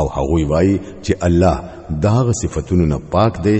او هغه وایي چې الله دا صفاتونو نه پاک دی